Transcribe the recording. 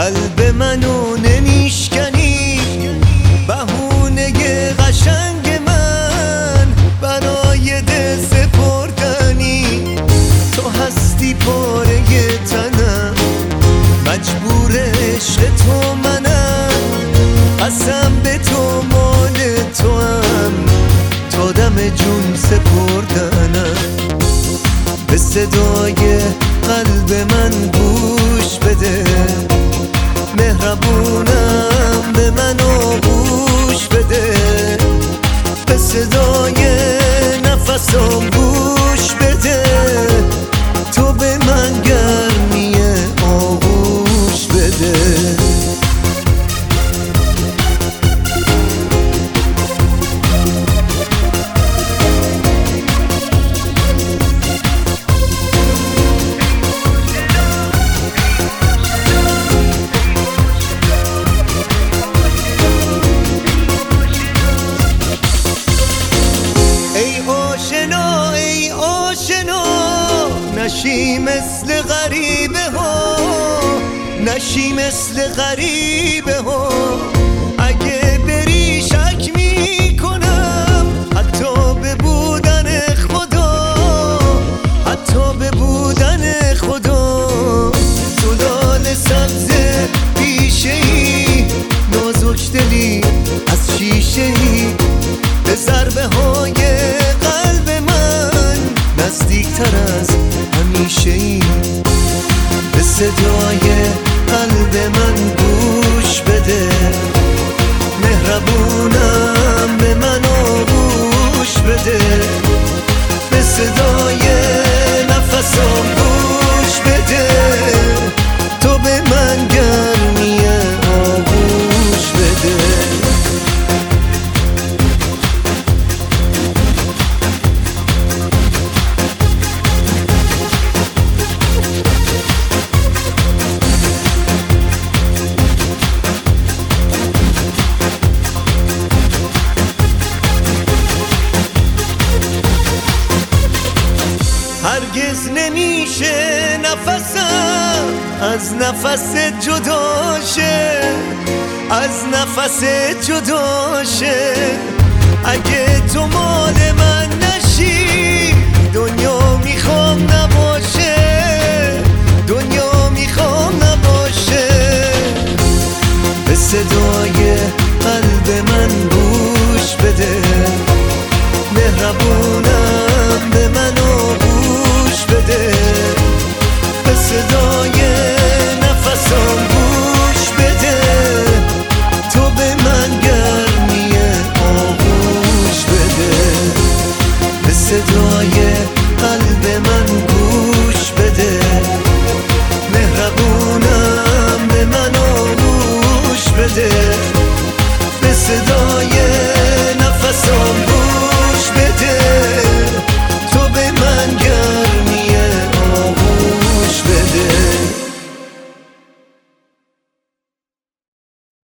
قلب منو نمیشکنی. بهونه قشنگ من. برای دل سپردنی. تو هستی پاره تنم. مجبور عشق تو منم. قسم به تو مال تو هم تا دم جون سپردنم. به صدای قلب من بوش بده. مهربونم به من گوش بده. به صدای نفسم گوش نشی مثل غریبه ها. نشی مثل غریبه ها. اگه بری شک می کنم حتی به بودن خدا. حتی به بودن خدا. زلال سبز پیشه ای نازک دلی از شیشه ای هرگز نمیشه نفسم. از نفس جداشه از نفس جداشه. اگه تو مال من نشی دنیا می‌خوام نباشه. دنیا می‌خوام نباشه. بس did